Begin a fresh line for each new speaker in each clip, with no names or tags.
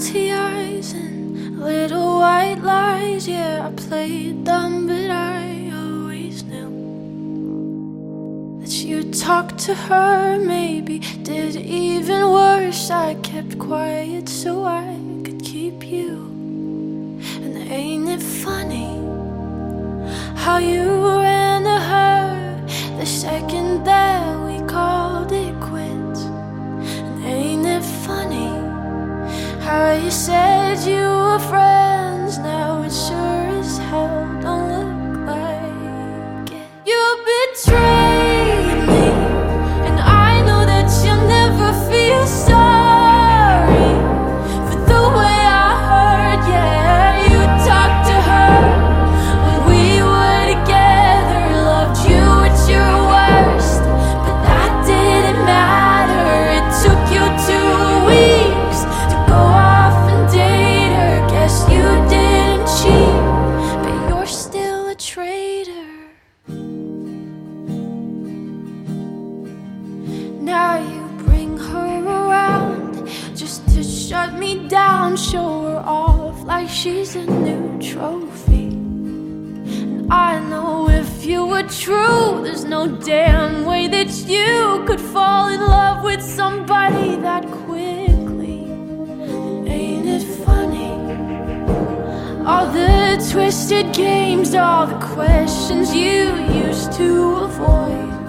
tears and little white lies. Yeah, I played dumb, but I always knew that you talked to her, maybe did even worse. I kept quiet so I could keep you. And ain't it funny how you? afraid. Shut me down, show her off like she's a new trophy. And I know if you were true, there's no damn way that you could fall in love with somebody that quickly. And ain't it funny? All the twisted games, all the questions you used to avoid.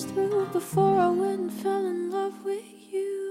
through before I went and fell in love with you.